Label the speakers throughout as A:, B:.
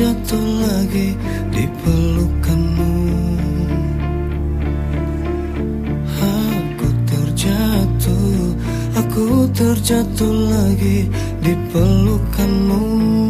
A: lagi di pelukanmu. Aku terjatuh, aku terjatuh lagi di pelukanmu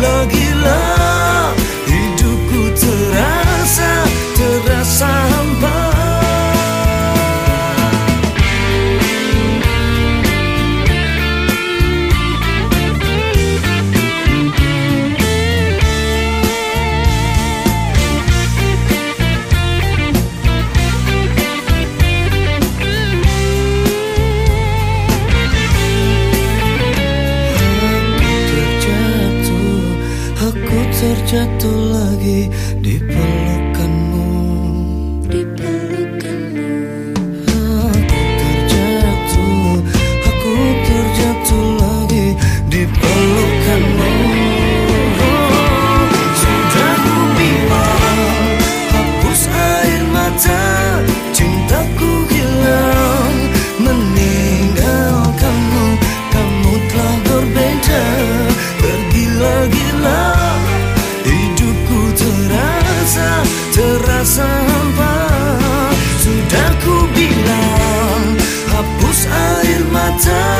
A: log jatuh air